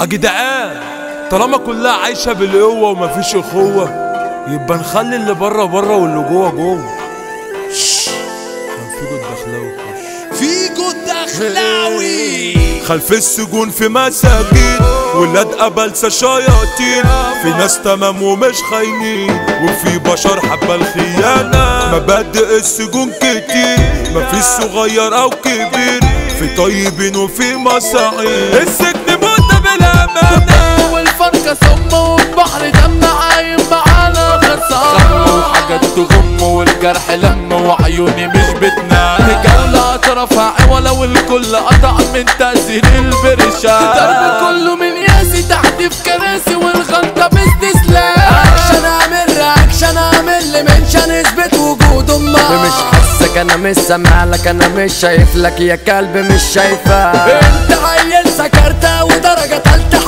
يا جدعان طالما كلها عايشة بالقوة ومفيش أخوة يبقى نخلي اللي بره بره واللي جوه جوه. كان في جود دخلاوي. خش. فيجو الدخلاوي خلف السجون في مساجين ولاد قبلسة شياطين. في ناس تمام ومش خاينين وفي بشر حبة الخيانة. مبادئ السجون كتير مفيش صغير أو كبير. في طيبين وفي مصاعين. والفرقة سم والبحر دم عايم معانا خسارة وحاجات تغم والجرح لم وعيوني مش بتنام. جولة أطرافها عوالة والكل قطع من تأثير البرشام. ضرب كله من ياسي تحت في كراسي والغلطة باستسلام. أكشن اعمل أكشن اعمل mention اثبت وجود أمك مش حاسك أنا مش سامع لك أنا مش شايف لك يا كلب مش شايفك. انت عيل سكرت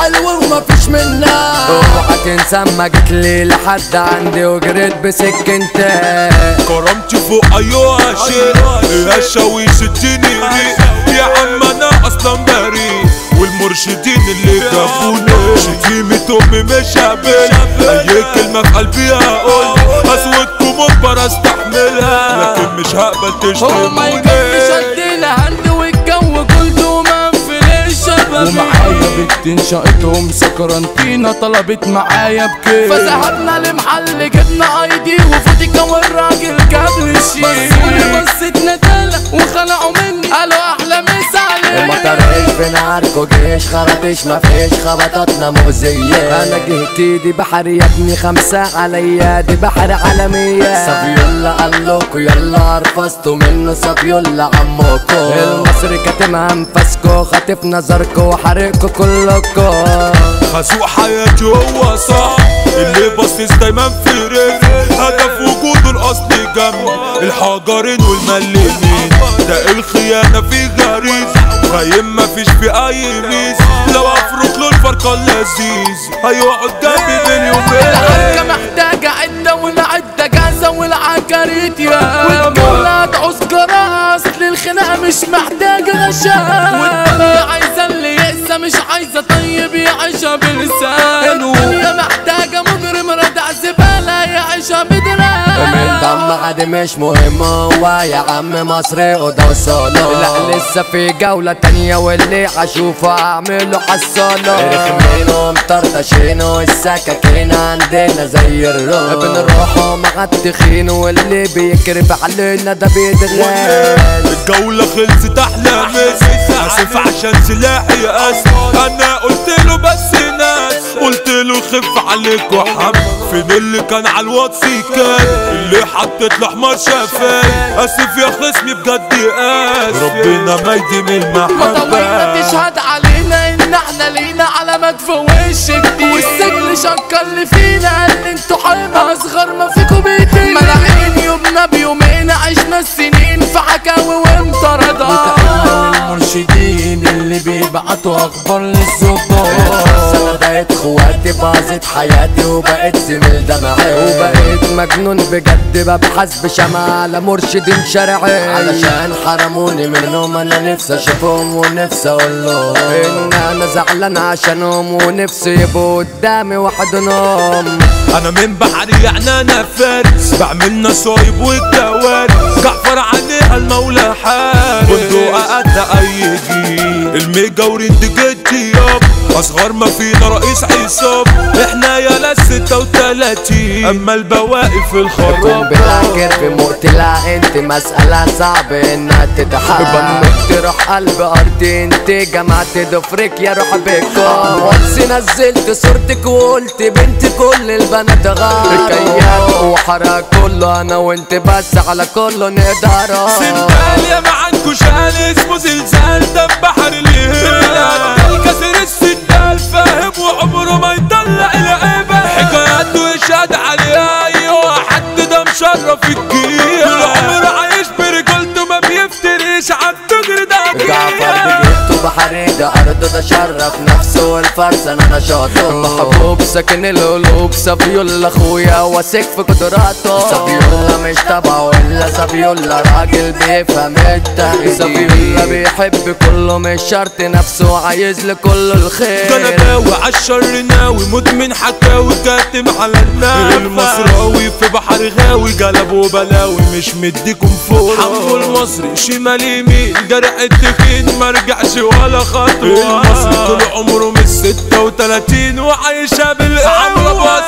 حلوة ومفيش منها. اوعى تنسى أما جيت لي لحد عندي وجريت بسكنتك كرامتي فوق أيوه يا شاويش اديني ريق يا عم أنا أصلا بريء والمرشدين اللي جابوني شتيمة امي مش هقبل أي كلمة في قلبي هقول. أسودكم مجبر أستحملها. لكن مش هقبل ما تشتموني ومعايا بنتين شقتهم سكرانتينا طلبت معايا بكيف فذهبنا لمحل جبنا ايدي وفوديكا في ناركو جيش خرطش مفيش خبطاتنا مؤذية. أنا جهت إيدي بحر يا ابني خمسة عليا دي بحر عالمية. سافيولا قالوكوا يلا ارفستوا منه سافيولا عموكو. المصري كاتمها انفاسكو خاطف نظركو وحرقكو كلكو. خازوق حياتي هو صح اللي باصص دايما في رزق هدف وجوده الأصل جنب الحجرين والملمين. ده الخيانة في غريز. خايم مفيش في أي ميز. لو افرق له الفرقة اللذيذ هيقعد جنبي باليومين العركة محتاجة عدة والعدة جاهزة والعكاريت يا والجولة تعوز جراس للخناقة مش محتاجة غشاء. دم عادي مش مهم هو يا عم مصري وده وصوله لا لسه في جولة تانية واللي هشوفه أعمله حصاله رخمينه مطرطشينه السكاكين عندنا زي الروح بنروحوا مع التخين واللي بيكرف علينا ده بيتغال الجولة خلصت أحلى مس أسف عشان سلاحي اسف أنا قلت له بس ناس. قلت له خف عليك وحم فين اللي كان على الواتس كان اللي حطيت له حمار شافان آسف يا خصمي بجد آسف. ربنا ما يديم مطاوينا المحبة تشهد علينا. إن إحنا لينا علامات في وش جديد والسجن شكر اللي فينا. قال أنتوا حرمة أصغر ما فيكوا بيتين. ملاعين يومنا بيومين. عشنا السنين في حكاوي وامطردات المرشدين اللي بيبعتوا أخبار للظباط أنا بقيت خواتي باظت حياتي وبقيت زميل دمعي وبقيت مجنون بجد ببحث بشمع على مرشدين شرعي. علشان حرموني منهم أنا نفسي أشوفهم ونفسي أقول لهم إن أنا زعلان عشانهم ونفسي يبقوا قدامي وحدهم. أنا من بحري يعني أنا فارس. بعمل نصايب والكوارث جعفر عليها المولى حارس. بندق قد أي جيل الميجا وريد جدي أصغر ما فينا رئيس عصاب. إحنا يا ستة وتلاتين. أما البواقي في الخراب قنبلة في مقتلة. أنت مسألة صعب إنها تتحقق. بنك تروح قلب أرضي. أنت جمعت ضفرك يا روح بكم واتس نزلت صورتك وقلت بنت كل البنات غار كيان وحرق كله أنا وأنت بس على كله نقدر سندال يا معانكو شال اسمه زلزال. ده بحر الهلال الكسر السندال ده شر عرف نفسه والفرسانة نشاطه محبوب ساكن القلوب سابيولا أخويا واثق في قدراته. سابيولا مش تبعه إلا سابيولا راجل بيفهم التغيير سابيولا بيحب كله مش شرط نفسه عايز لكله الخير. جلباوي عالشر ناوي مدمن حكاوي كاتم على النار المصراوي في بحر غاوي جلب وبلاوي مش مديكم فوق حمو المصري شمال يمين جرح التخين مرجعش ولا خطوة. المصري طول عمره من ستة وتلاتين وعايشة بالقوة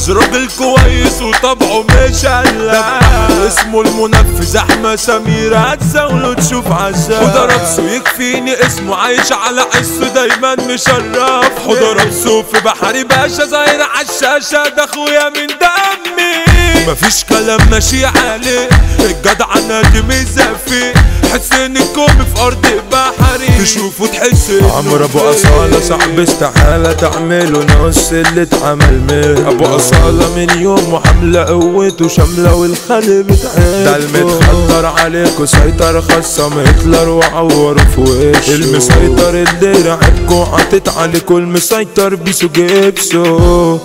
منفذ راجل كويس وطبعه مش قلق اسمه المنفذ أحمد سمير هتزاوله تشوف عذاب وده رقصه يكفيني اسمه عايش على عزه دايما مشرف. حضر رقصه في بحري باشا ظاهر عالشاشة ده أخويا من دمي. مفيش كلام ماشي عليه الجدع نادي مزفي حسين الكومي في أرض بحري. تشوفه تحس عمرو أبو أصالة صاحب استحالة تعمله نص اللي اتعمل منه. أبو أصالة من يوم وحملة قوته شاملة والخلق بتحبه ده المتخطر عليكوا سيطر خاصة متلر وعوره في وشه. المسيطر اللي رعبكوا حاطط عليكوا المسيطر بيسو جيبسو.